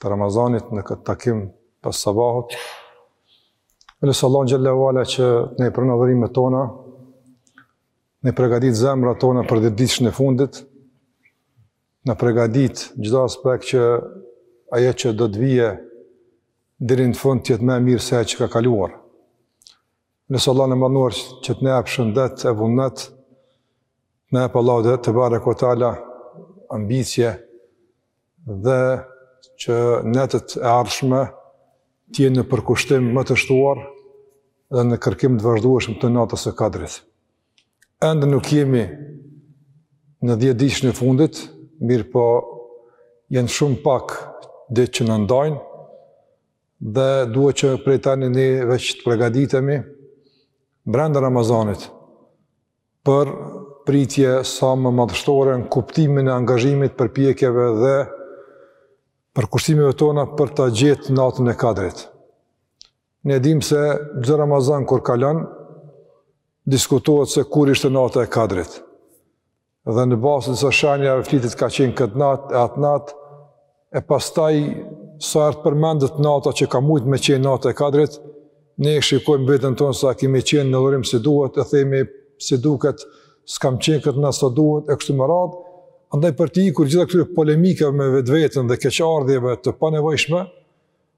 të Ramazanit në këtë takim pas sabahut. E lusim Allahun xhel-le ve ala që të na i pranojë adhurimet tona, të na i pregadit zemrat tona për dhjetëditëshin e fundit, na pregadit në çdo aspekt që ajo që do të vijë deri në fund të jetë më e mirë se ajo që ka kaluar. Lusim Allahun e madhëruar që të na japë shëndet e vullnet, të na japë Allahu tebareke ve teala ambicje dhe që netët e ardhshme të jenë në përkushtim më të shtuar dhe në kërkim të vazhdueshëm të natës së kadrit. Ende nuk jemi në dhjetëditëshin e fundit, mirëpo janë shumë pak ditë që na ndajnë, Dhe duhet që prej tani ne veç të pregaditemi brenda Ramazanit për pritje sa më madhështore në kuptimin e angazhimit përpjekjeve dhe përkushtimeve tona për ta gjetë natën e kadrit. Ne e dimë se çdo Ramazan kur kalon, diskutohet se kur ishte nata e kadrit. dhe në bazë të disa shenjave flitet ka qenë këtë natë e atë natë, e pastaj sa herë të përmendet nata që ka mujtë me qenë nata e kadrit, ne e shikojmë veten tonë sa kemi qenë në adhurim si duhet, e themi si duket, s'kam qenë këtë natë sa duhet, e kështu me radhë, andaj për t'i ikur gjitha këtyre polemikeve me vetveten dhe keqardhjeve të panevojshme,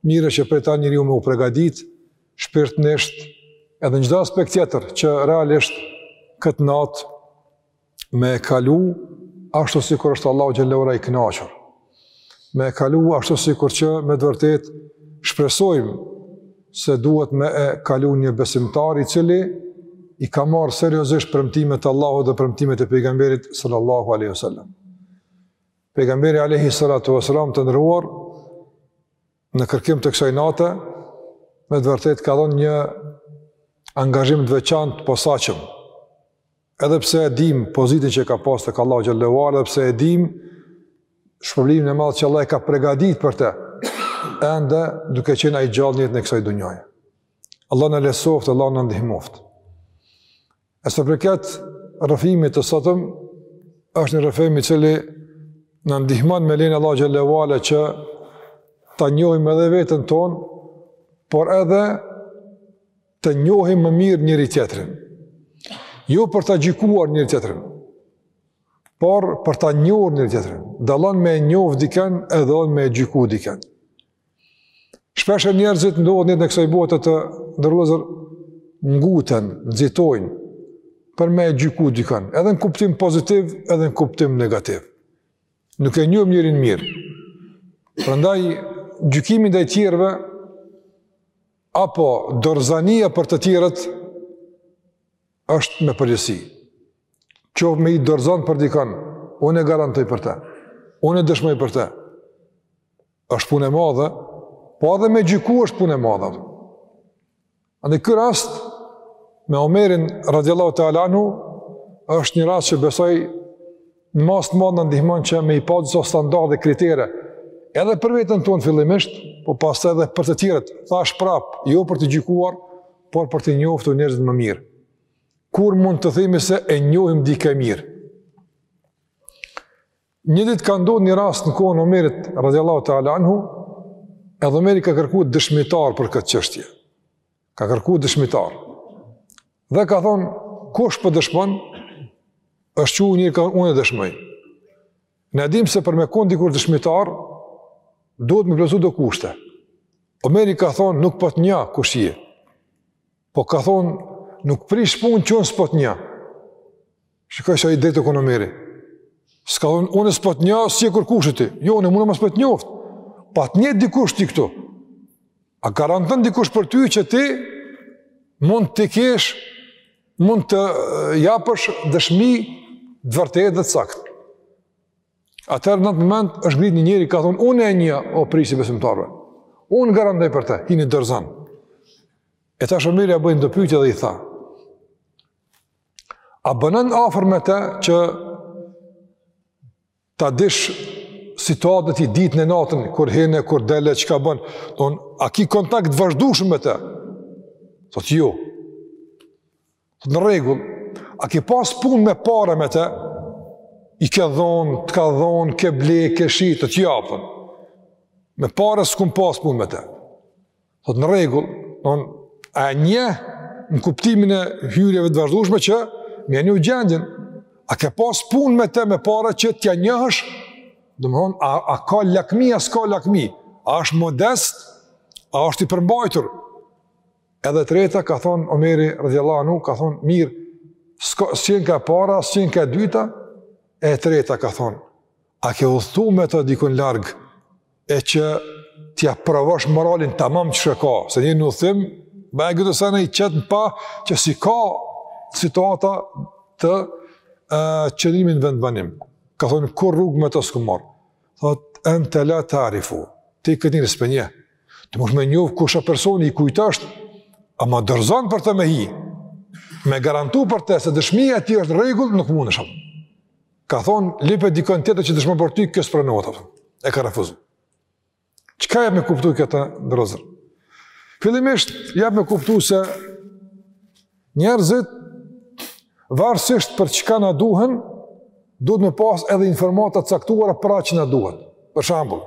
Mirë që prej tash njeriu me u pregadit, shpirtërisht, edhe në çdo aspekt tjetër, që realisht këtë natë me e kalu, ashtu sikur është Allahu xhel-le ve ala i kënaqur. Me e kalu, ashtu sikur që me të vërtetë shpresojmë se duhet me e kalu një besimtar i cili i ka marrë seriozisht premtimet e Allahut dhe premtimet e pejgamberit sallallahu alejhi ve sel-lem. Pejgamberi alejhi salatu ve selam të nderuar në kërkim të kësaj nate me të vërtetë ka dhënë një angazhim të veçantë të posaçëm. Edhe pse e dimë pozitën që ka pas tek Allahu xhel-le ve ala, edhe pse e dimë shpërblimin e madh që Allah e ka pregaditë për të, ende duke qenë ai gjallë në jetën e kësaj dunjaje. Allahu na lehtësoftë, Allahu na ndihmoftë. E sa i përket rrëfimit të sotëm, është një rrëfim i cili na ndihmon me lejen e Allahut xhel-le ve ala që ta njohim edhe veten tonë, por edhe të njohim më mirë njëri-tjetrin. Jo për ta gjykuar njëri-tjetrin, por për ta njohur njëri-tjetrin. Dallon me e njohë dikën edhe me e gjyku dikën. Shpeshherë njerëzit ndodh në jetë e kësaj bote të ndërruar nguten, nxitojnë, për me gjyku dikën, edhe në kuptim pozitiv, edhe në kuptim negativ. Nuk e njohim njerin mirë. Prandaj, gjykimi ndaj tjerëve, apo dorzania për të tjerët, është me përgjegjësi. Qoftë me hi dorzan për dikën, unë e garantoj për te, unë e dëshmoj për te. është punë e madhe, po edhe me gjyku është punë e madhe. E në këtë rast, me Omerin radiallahu ta'ala anhu, është një rast që besoj në masë të madhe na ndihmon që me i pa do standarde dhe kritere, edhe për veten tonë fillimisht, po pastaj edhe për të tjerët, thashë prapë, jo për të gjykuar, por për të njoftu njerëzit më mirë. Kur mund të themi se e njohim dikë mirë? Një ditë ka ndodh një rast në kohën e Omerit radhiyallahu ta'ala anhu, edhe Omeri ka kërku dëshmitar për këtë çështje. Ka kërku dëshmitar. Dhe ka thonë, kush po dëshmon? Është çu një, ka thonë unë dëshmoj. Ne dimë se për me kon dikush dëshmitar duhet me plotësu do kushte. Omeri ka thonë, nuk po të njoh kush je. Po ka thonë, nuk prish punë që unë s'po të njoh. Shikoje sa i drejtë u kon Omeri. S'ka thonë unë s'po të njoh sikur kush je ti. Jo unë mund të mos po të njoh. Po a të njeh dikush ty këtu. A garanton dikush për ty që ti mund të kesh mund të japësh dëshmi të vërtetë dhe të saktë. Atëherë në atë moment është ngrit një njeri ka thonë unë e njoh o prijësi i besimtarëve. Unë garantoj për te, hini dorëzan. E tash Omeri ia bën do pyetje dhe i tha. A banon afër me te që ta dish situatën e tij ditën e natën, kur hin e kur del e çka bon, domethonë, a ki kontakt të vazhdueshëm me te? Thot, jo. Thot, në rregull, a ki pas punë me pare me te? I ke dhonë, të ka dhonë, ke ble, ke shit, jo, thot. Me pare s'kom pas punë me te. Thot në rregull, domethonë a e njeh në kuptimin e hyrjeve të vazhdueshme që me ia njoh gjendjen a ke pas punë me te me para që t'ja njohësh? Domethonë a a ka lakmi a s'ka lakmi? A është modest? A është i përmbajtur? Edhe e treta ka thon Omeri radhiyallahu anhu ka thon mirë, s'qenka e para, s'qenka e dyta. E treta ka thon, a ke udhëtu me te dikun larg? e që t'ja provojsh moralin tamam që ka, se një në thimë, ba e këtë sene i qëtë në pa, që si ka situata të, uh, qëndrimit në vendbanim. Ka thonë, kur rrugë me të s'ke marrë? Thotë, ente la tarifuhu, ti këtë njeri s'po e njeh, ti mundesh me njoftë kush a personi, i kujt është, ama dorëzon për të me hi, me garantu për të se dëshmija tij është n'rregull, nuk mundesh. Ka thonë, lipe dikën tjetër që dëshmon për ty, kjo s'pranohet, apo. E ka refuzu. Çka jep me kuptu kjo, të nderuar? Fillimisht, jep me kuptu se njerëzit, varësisht për çka na duhen, duhet me pas edhe informata t'caktuara për atë që na duhet. Për shembull,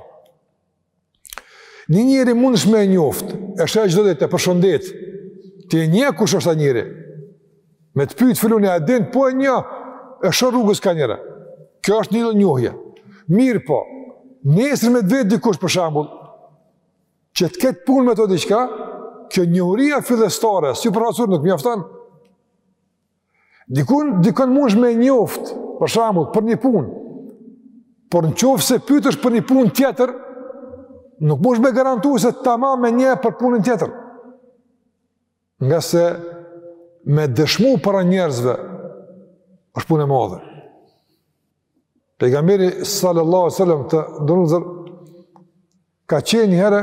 Një njeri mundesh me njoftë, e sheh çdo ditë, e përshëndet, ti e njeh kush është ai njeri, me të pyet filanin a e din, po e njoh, e shoh rrugës kanjëherë. Kjo është një njohje. Mirëpo, nesër me të vet dikush për shembull, që të ketë punë me të diçka, kjo njohuria fillestare, sipërfaqësore nuk mjafton, Dikon, dikon mundesh me njoft, për shembull, për një punë, por në qoftë se pytesh për një punë tjetër, nuk mundesh me garantu se tamam e njeh për punën tjetër. Ngase me dëshmu para njerëzve, është punë e madhe. Pejgamberi sallallahu alejhi ve sel-lem, të nderuar, ka qenë një herë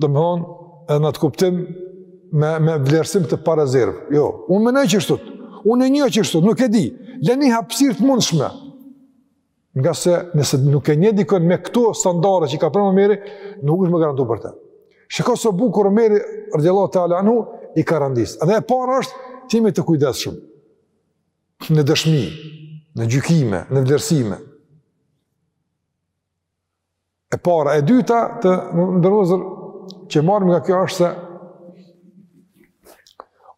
Domethënë, edhe në atë kuptim, me, me vlerësim të parezervë. Jo, unë menoj qeshtu, unë e njoh qeshtu, nuk e di. Leni hapsirë të mundshme. Ngase nëse nuk e njeh dikën me këto standarde që i ka përmend Omeri, nuk është me garantu për te. Shiko sa bukur Omeri, radijallahu teala anhu, i ka rendit. Dhe e para është, t'jemi të kujdesshëm. Në dëshmi, në gjykime, në vlerësime. E para, e dyta të nderuar, që marrim nga kjo është se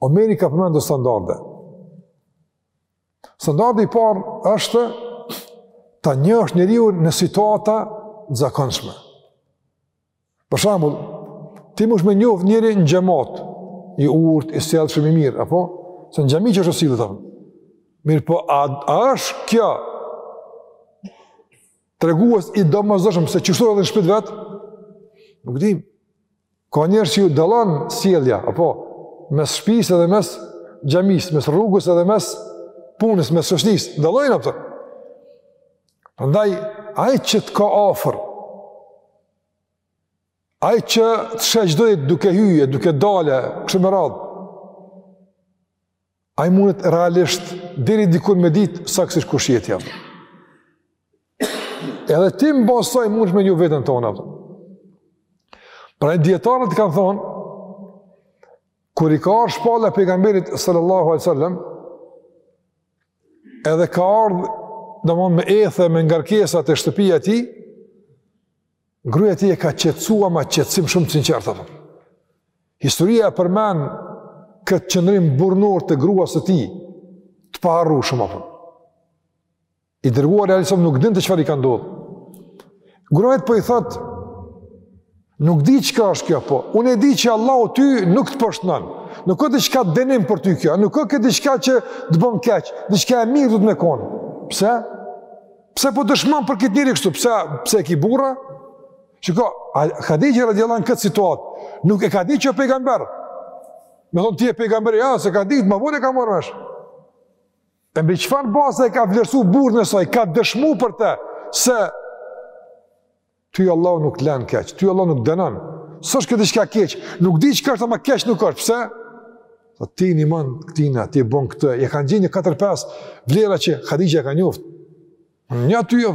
Omeri ka përmendu standarde. Standardi i parë është ta njohsh njeriun në situata t'zakonshme. Për shembull, ti mush me njoftë njeri në xhemat, i urtë, i sjellshëm, i mirë, apo? Se në xhami qeshtu sille, të më. Mirëpo, a, a është kjo tregues i domosdoshëm se qeshtu edhe në shpi t'vet. Nuk di. Ka njerëz që ju dallon sjellja, apo mes shpisë edhe mes xhamisë, mes rrugës edhe mes punës, mes shoqnisë, dallojnë ato. Prandaj ai që të ka afër, ai që të sheh çdo ditë duke hyje, duke dalë, kështu me radhë. Ai mundet realisht deri dikun me ditë saktësisht kush je ti, a kupton. Edhe ti mbas asaj munesh me njoft veten tonde. Pra dijetarët kanë thonë, kur i ka ardhë shpallja pejgamberit sallallahu alai sallam, edhe ka ardhë, domethënë me ethe, me ngarkesa te shtëpia e tij, Gruja e tij e ka qetsua me qetsim shumë të sinqertë. Historia e përmen këtë qëndrim burrnor të gruas së tij, të paharrushëm, a kupton. I dërguari alai sallam nuk dinte çfarë i ka ndodhë. Gruja po i thotë, nuk di çka është kjo, po, unë e di që Allahu ty nuk të poshtnon, nuk o diçka dënim për ty kjo, nuk o kjo diçka që të bën keq, diçka e mirë duhet me konë. Pse? Pse po dëshmon për këtë njeri kështu? Pse pse e ki burrë a? Shiko, Hadija radhiyallahu anha në këtë situatë, nuk e ka ditë që o pejgamber. Me thonë ti je pejgamberi, jo, s'e ka ditë, ma vonë e ka marrë vesh. E mbi çfarë baze e ka vlerësu burrin e saj, ka dëshmu për te, se Ty Allahu nuk lën keq, ty Allahu nuk dënon. S'është kjo diçka keq, nuk di çka është, ama keq nuk është. Pse? Po ti i nimon këtina, ti bën këtë, e kanë qenë 4-5 vlera që Hadija ka njoft. Një aty jo.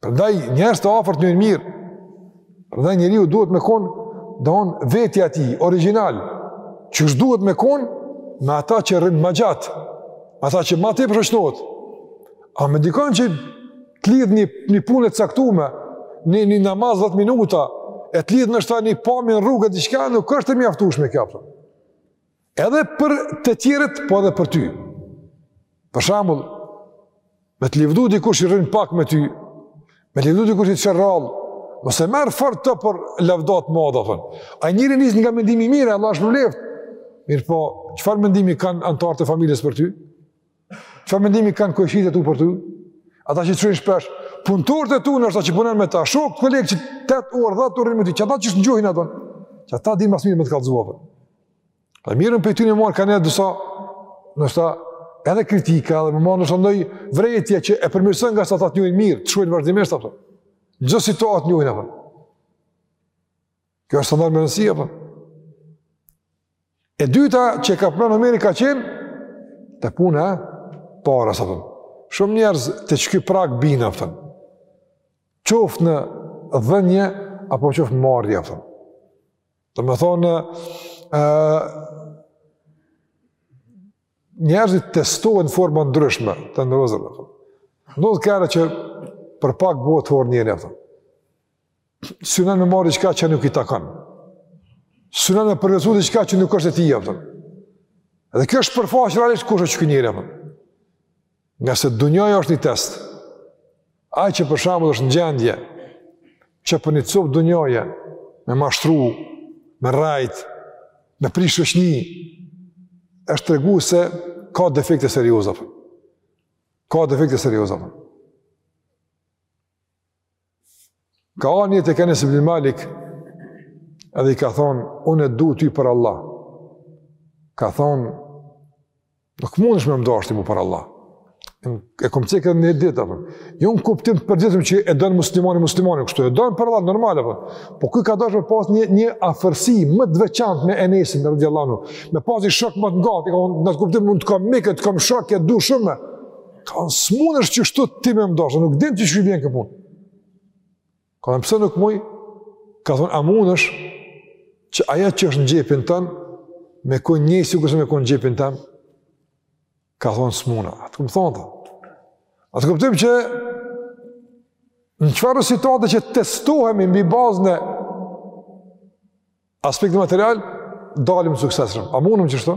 Prandaj njerëzit e afërt të njohin mirë. Prandaj njeriu duhet me kon domethënë vetja e tij, origjinal. Që duhet me kon me ata që rrin më gjatë, ata që më tepër shoqnohet. A me dikon që të lidhë një, një punë e caktume, një, një namaz 10 minuta, e të lidhë ndoshta një pamje në rrugë e diçka, nuk është e mjaftushme kjo, a kupton. Edhe për të tjerët, po edhe për ty. Për shambull, me të livdu dikush që rrin pak me ty, me të livdu dikush që të sheh rrallë, mos e merr fort për lavdatë, domethënë. Ai njeri niset nga mendimi i mirë, Allahu e shpërbleftë. Mirëpo, çfarë mendimi kanë antarët e familjes për ty? Çfarë mendimi kanë kojshitë e tu për ty? Ata që të shohin shpesh, punëtorët e tu ndoshta që punon me ta, shok koleg që 8 orë, 10 orë me ty, qata të njohin, a kupton? Qata dinë më së miri me të kallzuar. Po mirën për ty në mor kanë disa, do të thotë edhe kritika edhe domethënë ndonjë vërejtje që e përmirëson ngase ata të njohin mirë, të shohin vazhdimisht, a kupton. Çdo situatë të njohin, a kupton. Kjo është standard me rëndësi apo? E dyta që ka përmend Omeri ka qenë te puna e parasë, a kupton. Shumë njerëz te qiky prag bien, a kupton. Qoftë në dhënie, apo qoftë në marrje, a kupton. Domethënë, e, njerëzit testohen në forma të ndryshme të nderuar vëllezër, a kupton. Ndodh ka herë që për pak bëhet horë njeri, a kupton. Synon me marrë diçka që nuk i takon. Synon me përvetësu diçka që nuk është e tij, apo. Dhe kjo është shpërfaq realisht kush është ky njeri apo. Ngase dunjaja është një test. Ai që për shembull është në gjendje që për një copë dunjaja me mashtru, me rrejt, me prishë është një, është tregues se ka defekte serioze. Ka defekte serioze. Ka ardh njani te Enes bin Malik, edhe i ka thonë, unë e du ty për Allah. Ka thonë, nuk mundesh me më dasht ti mu për Allah. E kom cekë edhe një ditë, apo. Jo në kuptim të përgjithshëm që e don muslimani muslimanin, kështu e don për Allah, normal, apo. Po ky ka dashtë me pas një, një afërsi më të veçantë me Enesin, radijallahu, me pas i shok më të ngat, i ka thonë, në atë kuptim unë të kam mik, të kam shok, të du shumë, Ka thonë s'munesh qeshtu ti me më dashtë, nuk din ti qysh vjen kjo punë. Ka thonë pse nuk muj, ka thonë, a munesh që ajo që është në xhepin tënd, me kënë njësoj sikurse me kënë në xhepin tem, ka thonë s'muna. Atë këmë thonë të. A e kuptojmë që në çfarë situatë që testohemi mbi bazën e aspektit material, dalim suksesshëm. A mundem qeshtu?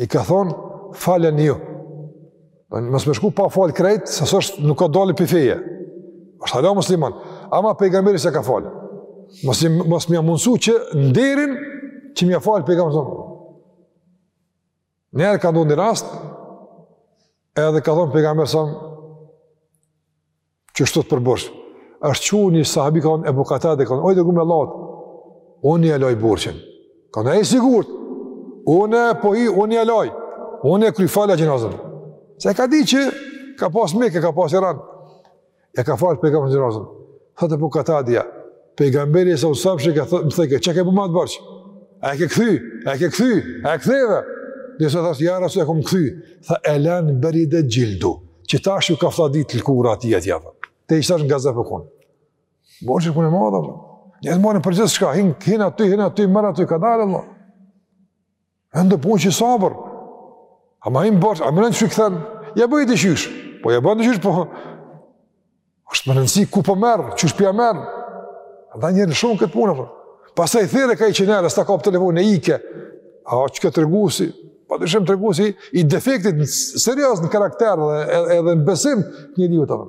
I ka thonë, falen ju. Mos me shku pa falë krejt, se s'është, nuk ka dalë prej feje. është hala musliman. Ama pejgamberi s'e ka falë. Mos me ja mundësu qat nderin që me falë pejgamberi. Një herë ka ndodh një rast, edhe ka thonë pejgamberi sëmë, Qeshtu për borxh. Është çuar një sahabi Ebu Katade dhe ka thënë o i dërgumi i Allahut. Unë ja laj borxhin. Ka thënë a je i sigurt. Unë po, unë ja laj. Unë e kryj, falja xhenazën. Se ka di që ka pas mik, ka pas jaran. E ka fal pejgamberi xhenazën. Thotë Ebu Katadja, Pejgamberi s'sa herë që m'ka pa, më thënë, çka ke bëmë atë borxh? A e ke kthy? A e ke kthy? A e ktheve? Dhe sa thashë, ja Resul e kom kthy. Tha Elan Beride Xhilduhu, që tash ju ka ftoh lëkura atij, atje. Dej tash n'azab ka kon. Borxhi punë e madha, për. Njerëzit marrin për gjithçka, hinë hin aty, hinë aty, merr aty, kadale, Allah. Edhe punë që sabër. Ama imë bërë, a menon që i kthen, ja bëjmë diqysh. Po ja bëjmë diqysh, po... është me rëndësi ku po merr, qysh për po ja merr. A da njerë në shumë këtë punë, për. Pasaj thirre ka një qind herë, s'ta kap telefonin, e ike. A që kjo tregues, patjetër shumë tregues i defektit serioz në karakter dhe edhe në besim të njeriut, për.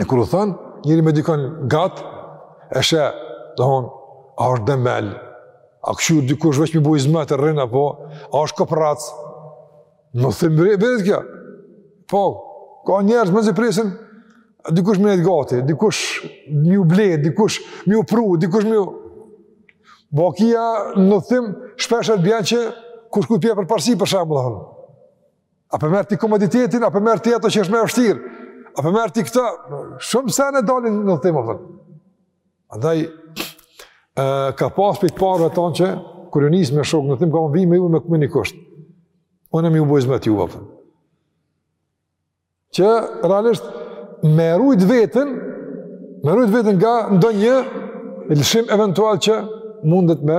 E kur udhton njeri me dikon gatë, e sheh, domethon, a është dembel, a kqyr dikush veç m'i bo hizmet e rrin, apo, a është koprrac, n'udhtim vërehet kjo, po, ka njerëz mezi presin, dikush me nejt gati, dikush m'ju ble, dikush m'ju pru, dikush m'ju bo. Kjo n'udhtim, shpeshherë bjen që kush ku bje përparësi për shembull, domethon. A po merr ti komoditetin, a po merr ti ato që është më vështirë, a po merr ti këta, shumë sene dalin n'udhtim, a kupton. Andaj, e, ka pas prej t'parëve tanë që, kur u nis me shokë n'udhtim, ka më vij me ju me kon një kusht. Unë m'ju bo hizmet ju, a kupton. Që, realisht, me rujt veten, me rujt veten nga ndonjë një lëshim eventual që mundet me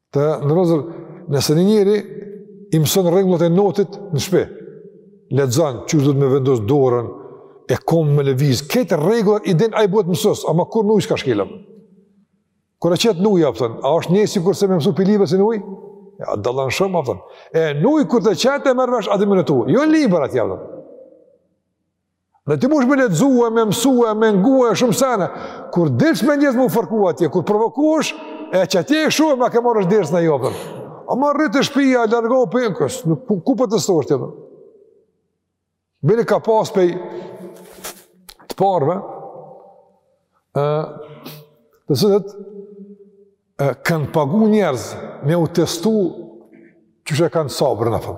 Të nderum vllezër, nëse një njeri i mëson rregullat e notit në shpi, lexon, qysh duhet me vendos dorën, e komën me lëviz, krejt rregullat i din ai bëhet mësus, ama kurrë në ujë s'ka shkel. Kur e qet në ujë, a kupton, a është njëjtë sikurse me mësu prej librit si në ujë? Jo, dallon shumë, a kupton. E në ujë kur të qet e merr vesh, a di me notu. Jo në libër, aty, a kupton. Dhe ti munesh me lexu, me mësu, me ngu shumë sene. Kur delsh me njerëz m'u fërku atje, kur provokohesh, e qatje e shohim, a ke marrë vesh dersin a jo, apo. Ama rri te shpia, largohu prej kësaj, nuk ku, ku pra po testohesh ti? Bile ka pas prej të parve, e, të cilët, kanë pagu njerëz me u testu qysh e kanë sabrin, domethon.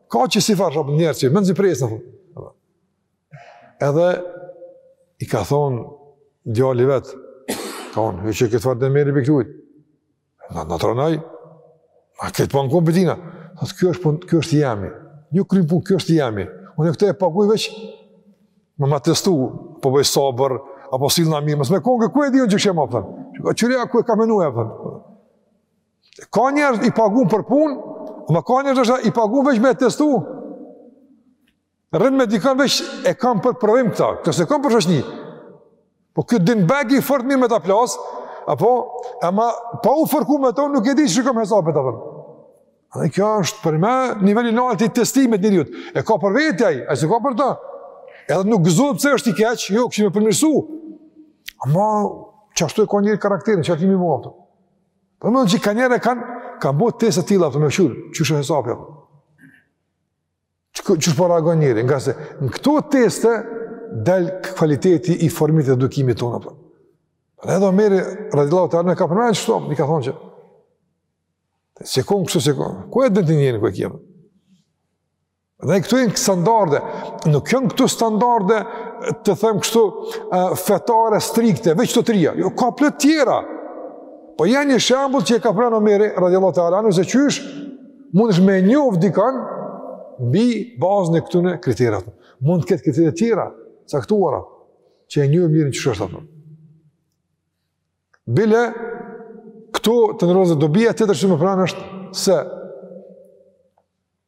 Ka qasi farë shabë njeri që, menzi pret, domethon. Edhe i ka thonë, djali vetë, ka thonë, e që këtë farë dhe meri për këtë ujtë. Në në tronaj, a këtë panë kumë për tina. Në të kjo është, pun, kjo është jemi, një kryn punë, kjo është jemi. Unë e këtë e paguj veç, me më testu, po bëj sabër, apo sillna mirë, mos me kon ky, ku e di unë qysh e kam, a kupton? Kqyre ku e ka menu, a kupton? Ka njerëz i paguan për punë, ama ka njerëz që i paguan veç me testu. Rrin me dikon veç e kam për provim këta, këto s'e kam për shoqni. Po ky din bajagi fort mirë me ta plas, apo ama pa u fërku me to nuk e di qysh i kam hesapet apo. Dhe kjo është për mu niveli i lartë i testimit të njeriu. E ka për veti ai, ai s'e ka për ta. Edhe nuk gëzohet pse është i keq, jo, kish me e përmirësu. Ama, qashtu e ka njeri karakterin, që atë imi më Po më që kanihere kanë, kanë bo teste të tilla për me kqyr, qysh hesapi. Qysh po reagon njeri, ngase në këto teste del kvaliteti i formit të edukimit tonë apo. Edhe Omeri radiallahu teala anhu ka përmen ato, i ka thonë që. Se kon kështu se kon. Ku e din njeri ku e kiam? Dhe këtu janë standarde. Nuk janë këtu standarde të them kështu fetare strikte, veç të tria. Jo ka plot tjera. Po janë një shembull që e ka përmend Omeri radhiyallahu ta'ala anhu se qysh mundesh me njoft dikon mbi bazën e këtyre kritereve. Mund të ketë kritere të tjera caktuara që e njohim mirë çfarë është ato. Bile këtu të ndrozë dobia tjetër që më pranë është se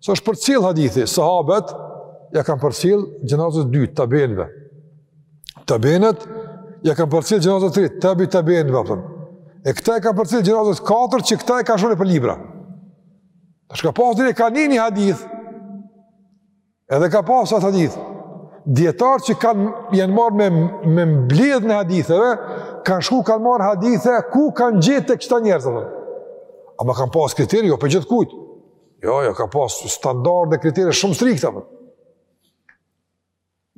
Si është përcjellë hadithi, sahabët ia kanë përcjellë gjeneratës dytë, tabiinëve. Tabiinët ia kanë përcjellë gjeneratës tretë, tebi tabiinëve. A kupton. E këta ia kanë përcjellë gjeneratës katërt, që këta e kanë shënu nëpër libra. Tash ka pas dhe ka një një hadith, edhe ka pas atë hadith, dijetarë që kanë, janë marrë me, me mbledhjen e haditheve, kanë shku kanë marrë hadithe, ku kanë gjetë te këta njerëz. Ama kanë pas kritere, jo prej gjithkujt. Jo, jo, ka pas standarde, kritere shumë strikte. A kupton.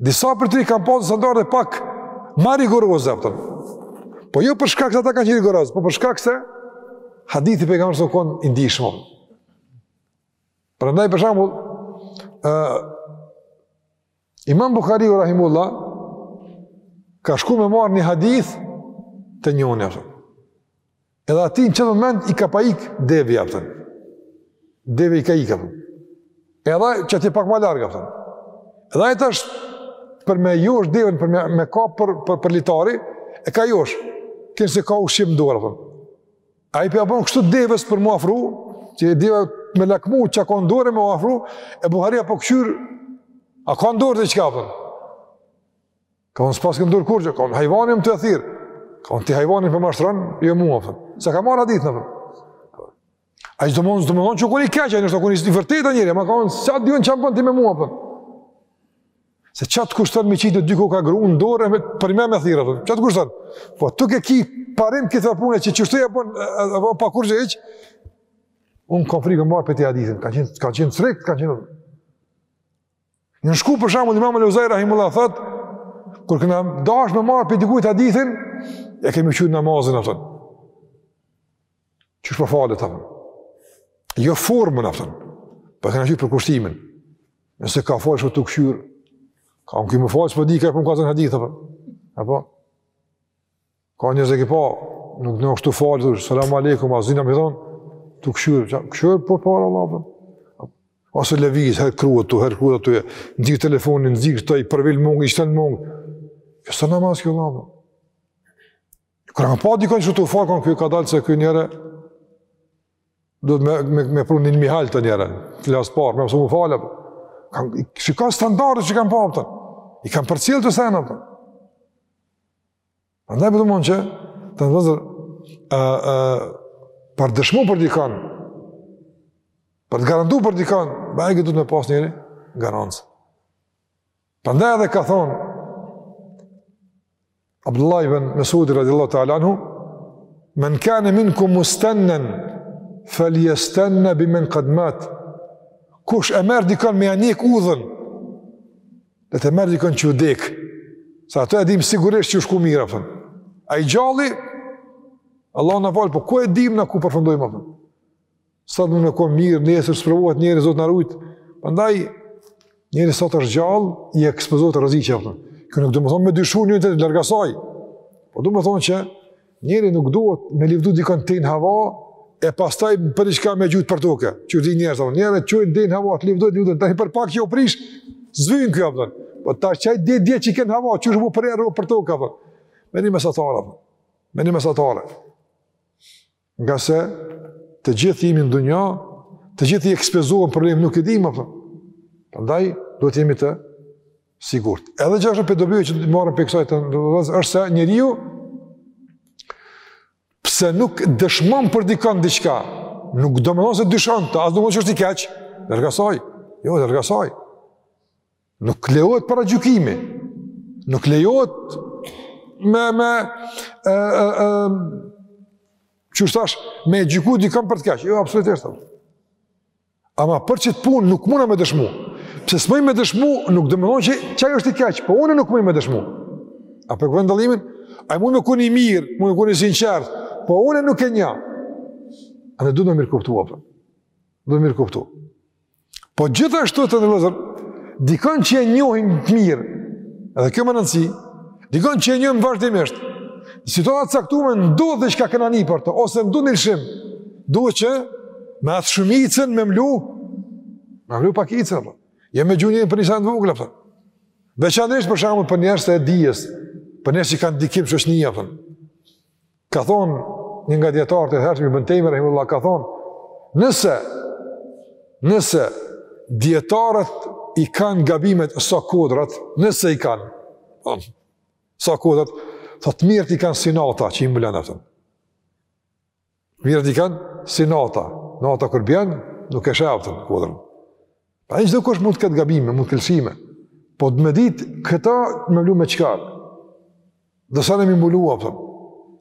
Disa prej tyne kanë pas standarde pak ma rigoroze. A kupton. Po jo për shkak se ata kanë qenë rigorozë, po për shkak se hadithi i Pejgamberit o konë i ndishëm. Prandaj për shembull, uh, Imam Buhariu rahimullah ka shku me marrë një hadith te njoni, a kupton. Edhe atij në qat moment i ka pas ik devja, a kupton. Devja i ka ik, a kupton. Edhe qatje pak ma larg, a kupton. Edhe ai tash për me josh deven, për me, me kap për, për, për litari, e ka josh. Kinse ka ushqim n'dorë, a kupton. Ai po ja bën kështu devës për mu afru, që deva me lakmu që ka n'dorë me mu afru, e Buhariu po këqyr, a ka n'dorë diçka, a kupton? Ka thonë s'paske n'dorë kurgjo, ka thonë hajvanin ti e thirre, ka thonë ti hajvanin pe mashtron, jo mua, a kupton. S'e ka marrë hadithin, a kupton. Ai s'do me thonë, s'do me thonë, që kur i keqe, ndoshta kur i vërteta njeri, ama ka thonë, ça di unë çka më bën ti me mua, a kupton. Se ça të kushton me qitë dy kokrra grunë në dorë me për më me thirrë, a kupton. Ça të kushton? Po ti ke ki parim këtë punë që çu shtoja po apo pa kurgjo hiç. Un kam frikë me marrë prej teje hadithin. Kanë qenë kanë qenë strikt, kanë qenë. Kanë shku për shembull Imam El-Euzai rahimullah thot kur kena dash me marr prej dikujt hadithin, e kemi kqyr namazin, a kupton. Qysh po falet, a kupton. Jo formën, a kupton. Po e kena kqyr përkushtimin. Nëse ka falë, shpo të këshyrë. Ka thonë ky me falë s'po di, ku po më kallzon hadith, a kupton. Apo? Ka njerëz e ki pa, nuk në kështu falë, të përën. Salam aleikum, a zinë, a mi thonë. Të kqyr, kqyr, po falet, Allah, a kupton ose lëviz herë kruhet këtu herë kruhet këtu nxjerr telefonin nxjerr këto i përvjel mëngët i shtrin mëngët jo s'a namaz kjo valla Kur kam pa dikon që të ufar, kam kërë ka dalë se kërë njeri, duhet me, me, me pru një mihal të njëre, të lasë parë, me mësë më falë, kam, që ka standartë që kam pa, kupton, i kam përcjellë do sene, kupton. Prandaj për të mund që, të nderuar vëllezër, për të dëshmu për dikon, për të garantu për dikon, ba e këtë duhet me pas njeri, garancë. Prandaj edhe ka thon Abdullah ibn Mesudi radiallahu ta'ala anhu, men kane minkum mustennen, feljestenne bi men kad mat, kush e merr dikon me ia njek udhën, le ta merr dikon që u dek, se ato e dimë sigurisht që u shku mirë, kupton. Ai i gjalli, Allahu na falë, po ku e dimë na ku përfundojmë, kupton. Sot mun me kon mirë, nesër sprovohet njeri, Zoti na rujtë. Prandaj, njeri sa është gjallë, i ekspozohet rrezikut. Kjo nuk do me thonë me dyshu në të, larg asaj. Po do me thonë që njeri nuk duhet me livdu dikën deri në hava, e pastaj për ni çka me gjujt për toke. Qe disa njerëz, thonë, njerëz e çojnë deri në hava, tu livdu, tu livdu, të për pak që u prish, zvynë kjo, kupton. Po ta qaj dhe dhe që i kënë hava, që është mu për e rrë për toke, kupton. Me një mesatare, kupton. Me një mesatare. Ngase të gjithë jemi në dunja, të gjithë i ekspozohen problemit, nuk e dimë, kupton. Prandaj, duhet të jemi të sigurt. Edhe gjithashtu prej dobive që marrim prej kësaj të nderuar vëllezër, është se njeriu, pse nuk dëshmon për dikën diçka, nuk do me thonë se dyshon në të, as do me thonë që është i keq, larg asaj, jo, larg asaj. Nuk lejohet paragjykimi. Nuk lejohet me me ë ë ë qysh thash me gjyku dikan për të keq. Jo absolutisht. Ama për qet punë nuk muna me dëshmu. Pse s'muj me dëshmu, nuk do me thonë që qaj është i keq, po unë nuk muj me dëshmu. A po e vëreni dallimin? Ai mund me kon i mirë, mund me kon i sinqert, po unë nuk e njoh. A duhet me u mirëkuptu? Duhet mirëkuptu. Po gjithashtu të nderuar vëllezër, dikon që e njohim të mirë, edhe kjo me rëndësi, dikon që e njohim vazhdimisht, në situata të caktume ndodh edhe që ka këna një për të, ose ndonjë lëshim, duhet që me atë shumicën me mlu, me mlu pakicën, jo me gjujt njerin për një send të vogël, kupton. Veçanërisht për shembull për njerëz të dijes, për njerëz që kanë ndikim në shoqni, kupton. Ka thonë një nga dijetarët e hershëm Ibn Tejmije rahimehullah ka thonë nëse nëse dijetarët i kanë gabimet sa kodrat, nëse i kanë sa kodrat, tha të mirat i kanë si nata që i mulon, a kupton. Të mirat i kanë si nata, nata kur bjen nuk e sheh, a kupton, kodrën. Pa një gjithkush mund të ketë gabime, mund të ketë lëshime. Do të me thënë, këta të me lu me qkarë. Dhe sa në mi mbulua, pëtëm.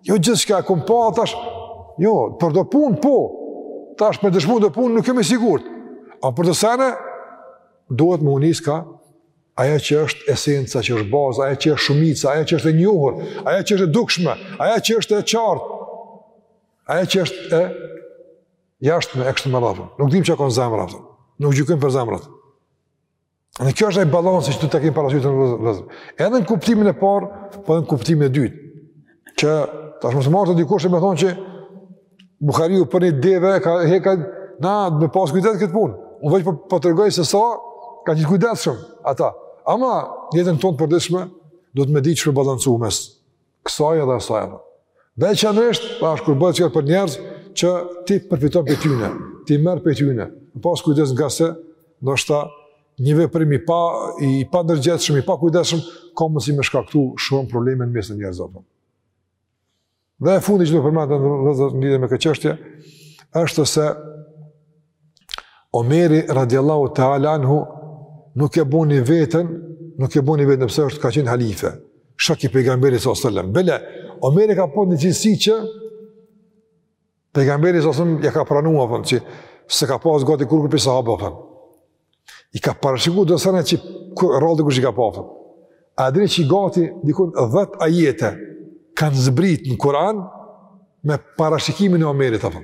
Jo gjithçka e kom pa, tash, jo, për do punë, po. Tash, me dëshmu do punë, nuk kemi siguri. A për do sene, duhet me u nis ka ajo që është esenca, që është baza, ajo që është shumica, ajo që është e njohur, ajo që është e dukshme, ajo që është e qartë, ajo që është e jashtme e kështu me radhë. Nuk dimë çka ka në zemra. Nuk gjykojmë për zemra. Dhe kjo është ai balansi që duhet të kemi parasysh, vëllezër. Edhe në kuptimin e parë, po edhe në kuptimin e dytë. Që tash mos e marrë dikush e me thonë që Bukhariu për një deve ka heka, na, me pas kujdes këtë punë. Unë veç po, po tregoj se sa kanë pas kujdes shumë, ata. Ama, jetën tonë të përditshme, do të me ditë për balancu mes Kësaj edhe asaj edhe. Veçanërisht, tash kur bëhet për njerëz që ti përfiton prej tyne, ti merr prej tyne, me pas kujdes ngase ndoshta një veprim i pa, i pandërgjegjshëm, i pakujdesshëm, ka mundësi me shkaktu shumë probleme në mes të njerëzve, po. Dhe e fundi që du përmendë, vëllezër, në lidhe me këtë çështje, është se Omeri radiallahu ta'ala anhu nuk e boni vetën, nuk e boni vetën pse është ka qenë halife, shok i pejgamberit s.a.s. Bile, Omeri ka pas një cilësi që pejgamberi s.a.s. ja ka pranu, po, që se ka pas gati kurrkush pi sahabëve, po. I ka parashiku do sene që rrallëkush i ka pa, po. Edhe që gati dikun dhetë ajete kanë zbrit në Kuran me parashikimin e Omerit, po.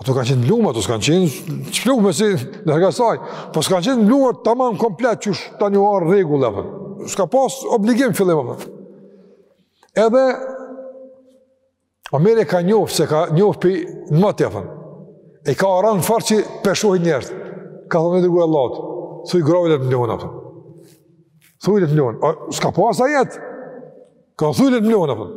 Ato kanë qenë mlume, ato s'kanë qenë shplume si larg asaj, po s'kanë qenë mlume tamam komplet që tani u ardh rregull apo. S'ka pas obligim fillim apo. Edhe Omeri e ka njofë, se ka njofë për më të jafën. E ka ardh njëfarë që pëshohi njerëzt. Ka thonë i dërguari i Allahut. Thuj grave le të mlohen. Thuj le të mlohen. S'ka pas ajet. Ka thuj le të mlohen.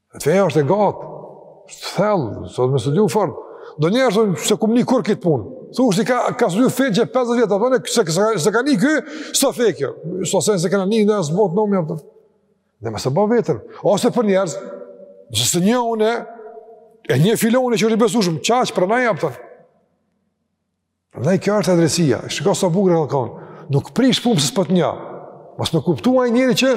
Feja është e gatë, është e thellë, s'është me studiu fort. Do njerëz s'e kanë ni kurrë këtë punë. Thu s'ka, ka studiu fenë qe 50 vjet, a po kuptoni, se, se, se ka ni ky, s'o fe kjo. Se se s'e ka ni, u bo bota unë, a po kuptoni. Dhe mos e bo veten. Ose për njerëz, që s'e njoh unë, e njeh filani që është i besueshëm, qaq pranoje, a po kuptoni. Ndaj kjo është drejtësia. Shiko sa bukur e kallxon. Nuk prish punë se s'po të njoh. Mos me kuptu ai njëri që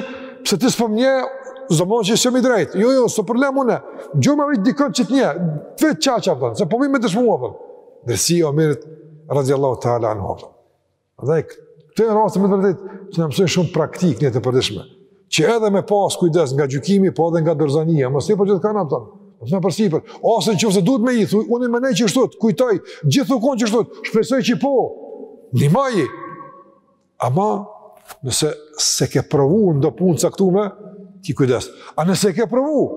pse ti s'po më njeh, dmth që s'jam i drejt. Jo, jo, s'o problem, unë. Gjema veç dikon që të njeh. Veç qaq, a po, se po me dëshmu a po. Drejtësia e Omerit radhiyallahu ta'ala anhu. Ndaj këto janë raste me të vërtetë që na mësojnë shumë praktikë në jetën e përditshme. që edhe me pas kujdes nga gjykimi, po edhe nga dorëzania, mos i po gjithë kanë ata, mos merr përsipër, ose nëse duhet me i, thuj, unë mendoj që kështu, kujtoj, gjithkon që kështu, shpresoj që po, një maji, ama nëse s'e ke provu në do punë t'caktume, ki kujdes, a nëse ke provu,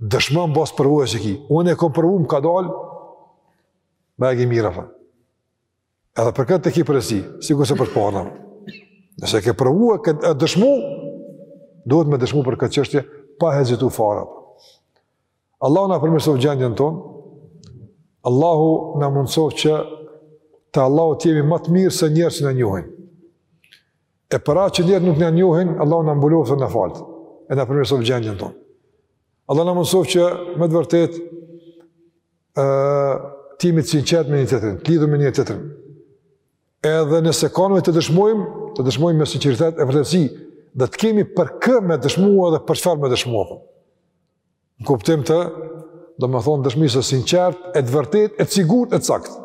dëshmo n'bazë provave që ki, unë e kom provu më ka dalë, më e e mira, fa. Edhe për këtë ki përgjegjësi, sikurse për të parë Nëse ke provu e ke të dëshmu, duhet me dëshmu për këtë qështje, pa hezitu fara. Allahu na përmirësof gjendjen tonë, Allahu na mundësof që te Allahu të jemi më të mirë se njerëzit që na njohin. E për atë që njerëzit nuk na njohin, Allahu na mbuloftë dhe na faltë, e na përmirësof gjendjen tonë. Allahu na mundësof që me të vërtetë ë të jemi të sinqertë me njëri-tjetrin, të lidhur me njëri-tjetrin. Edhe nëse kena ne të dëshmojmë, të dëshmojmë me sinqeritet e vërtetësi, dhe të kemi për kë me dëshmua dhe për çfarë me dëshmua. Po. Në kuptim të, domethënë dëshmisë së sinqertë, e të vërtetë, e të sigurt, e të saktë.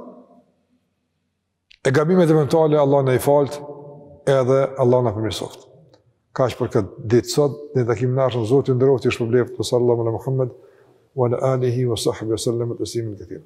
E gabimet eventuale, Allahu na i faltë, edhe Allahu na përmirësoftë. Kaq për këtë ditë sot, deri n'takimin e ardhshëm, Zoti ju nderoftë e ju shpërbleftë, wa sallallahu ala Muhammed, wa ala alihi wa sahbihi, wa sallam tesliman kethira.